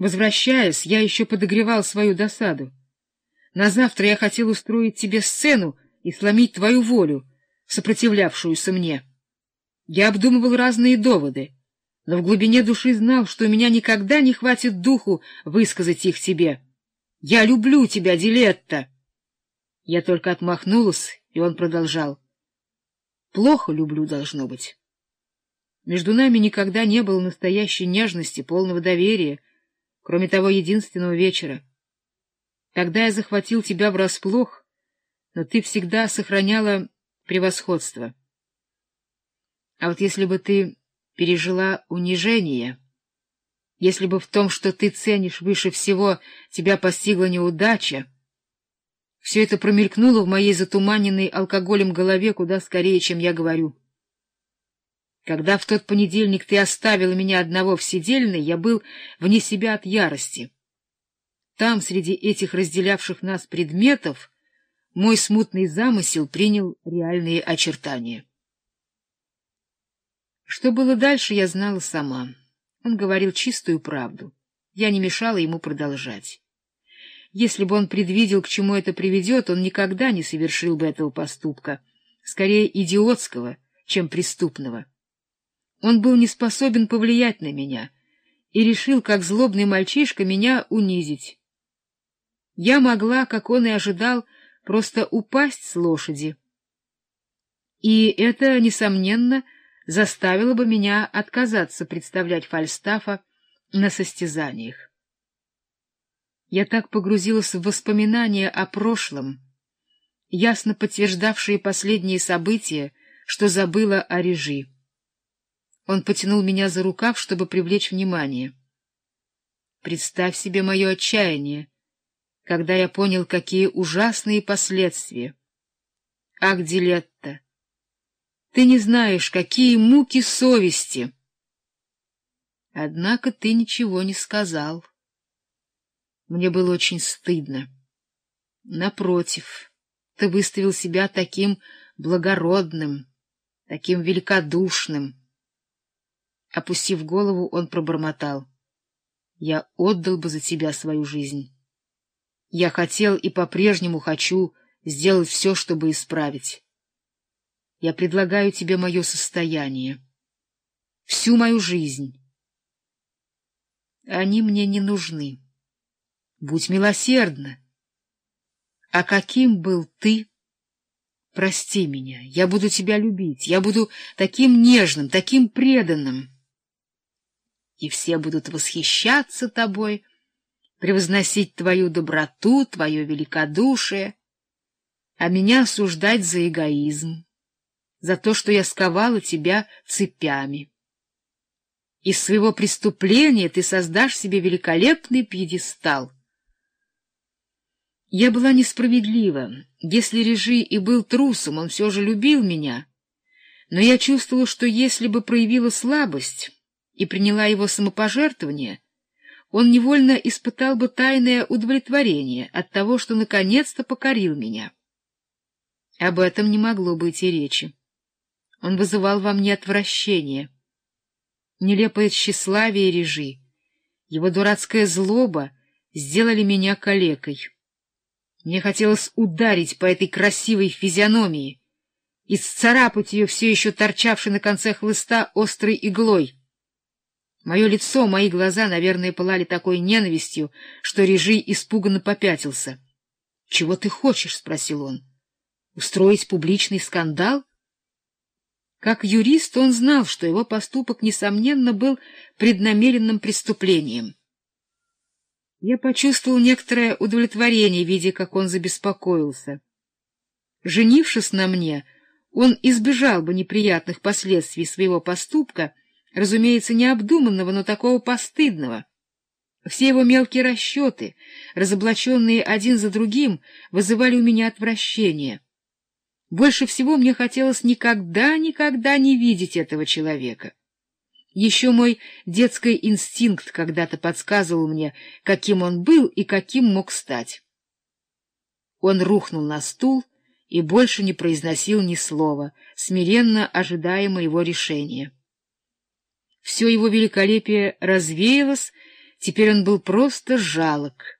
Возвращаясь, я еще подогревал свою досаду. На завтра я хотел устроить тебе сцену и сломить твою волю, сопротивлявшуюся мне. Я обдумывал разные доводы, но в глубине души знал, что у меня никогда не хватит духу высказать их тебе. Я люблю тебя, Дилетта. Я только отмахнулась, и он продолжал. Плохо люблю, должно быть. Между нами никогда не было настоящей нежности, полного доверия, кроме того единственного вечера. Тогда я захватил тебя врасплох, но ты всегда сохраняла превосходство. А вот если бы ты пережила унижение, если бы в том, что ты ценишь выше всего, тебя постигла неудача, все это промелькнуло в моей затуманенной алкоголем голове куда скорее, чем я говорю. Когда в тот понедельник ты оставила меня одного в сидельной, я был вне себя от ярости. Там, среди этих разделявших нас предметов, мой смутный замысел принял реальные очертания. Что было дальше, я знала сама. Он говорил чистую правду. Я не мешала ему продолжать. Если бы он предвидел, к чему это приведет, он никогда не совершил бы этого поступка, скорее идиотского, чем преступного. Он был не способен повлиять на меня и решил, как злобный мальчишка, меня унизить. Я могла, как он и ожидал, просто упасть с лошади. И это, несомненно, заставило бы меня отказаться представлять Фальстафа на состязаниях. Я так погрузилась в воспоминания о прошлом, ясно подтверждавшие последние события, что забыла о режи. Он потянул меня за рукав, чтобы привлечь внимание. Представь себе мое отчаяние, когда я понял, какие ужасные последствия. Ах, Дилетта, ты не знаешь, какие муки совести! Однако ты ничего не сказал. Мне было очень стыдно. Напротив, ты выставил себя таким благородным, таким великодушным. Опустив голову, он пробормотал. Я отдал бы за тебя свою жизнь. Я хотел и по-прежнему хочу сделать все, чтобы исправить. Я предлагаю тебе мое состояние, всю мою жизнь. Они мне не нужны. Будь милосердна. А каким был ты? Прости меня, я буду тебя любить, я буду таким нежным, таким преданным и все будут восхищаться тобой, превозносить твою доброту, твое великодушие, а меня осуждать за эгоизм, за то, что я сковала тебя цепями. Из своего преступления ты создашь себе великолепный пьедестал. Я была несправедлива. Если Режи и был трусом, он все же любил меня. Но я чувствовала, что если бы проявила слабость и приняла его самопожертвование, он невольно испытал бы тайное удовлетворение от того, что наконец-то покорил меня. Об этом не могло быть и речи. Он вызывал во мне отвращение. Нелепое тщеславие режи, его дурацкая злоба сделали меня калекой. Мне хотелось ударить по этой красивой физиономии и сцарапать ее все еще торчавшей на конце хлыста острой иглой — Мое лицо, мои глаза, наверное, пылали такой ненавистью, что Режи испуганно попятился. — Чего ты хочешь? — спросил он. — Устроить публичный скандал? Как юрист он знал, что его поступок, несомненно, был преднамеренным преступлением. Я почувствовал некоторое удовлетворение, видя, как он забеспокоился. Женившись на мне, он избежал бы неприятных последствий своего поступка — разумеется, необдуманного, но такого постыдного. Все его мелкие расчеты, разоблаченные один за другим, вызывали у меня отвращение. Больше всего мне хотелось никогда-никогда не видеть этого человека. Еще мой детский инстинкт когда-то подсказывал мне, каким он был и каким мог стать. Он рухнул на стул и больше не произносил ни слова, смиренно ожидая моего решения. Все его великолепие развеялось, Теперь он был просто жалок.